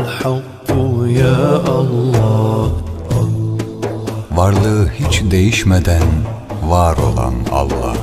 الحق يا الله Varlığı hiç değişmeden var olan Allah.